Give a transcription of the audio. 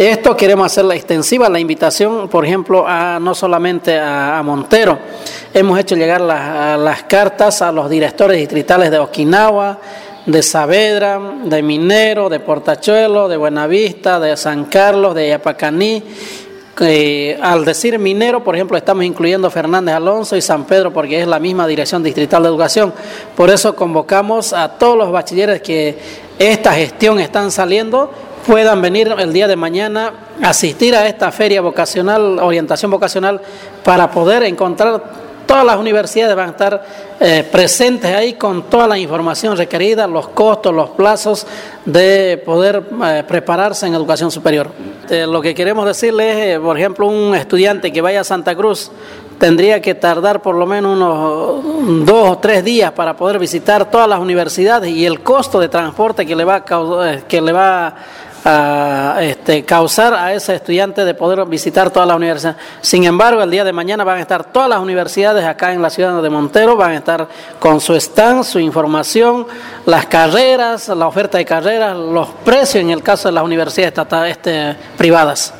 Esto queremos hacerla extensiva, la invitación, por ejemplo, a, no solamente a, Montero, hemos hecho llegar las cartas a los directores distritales de Okinawa, de Saavedra, de Minero, de Portachuelo, de Buenavista, de San Carlos, de Yapacaní. al decir minero, por ejemplo, estamos incluyendo Fernández Alonso y San Pedro porque es la misma Dirección Distrital de Educación. Por eso convocamos a todos los bachilleres que esta gestión están saliendo puedan venir el día de mañana asistir a esta feria vocacional, orientación vocacional, para poder encontrar todas las universidades van a estar eh, presentes ahí con toda la información requerida, los costos, los plazos de poder eh, prepararse en educación superior. Eh, lo que queremos decirles es, por ejemplo, un estudiante que vaya a Santa Cruz tendría que tardar por lo menos unos dos o tres días para poder visitar todas las universidades y el costo de transporte que le va a, que le va a este, causar a ese estudiante de poder visitar toda la universidad. Sin embargo, el día de mañana van a estar todas las universidades acá en la ciudad de Montero, van a estar con su stand, su información, las carreras, la oferta de carreras, los precios en el caso de las universidades este, privadas.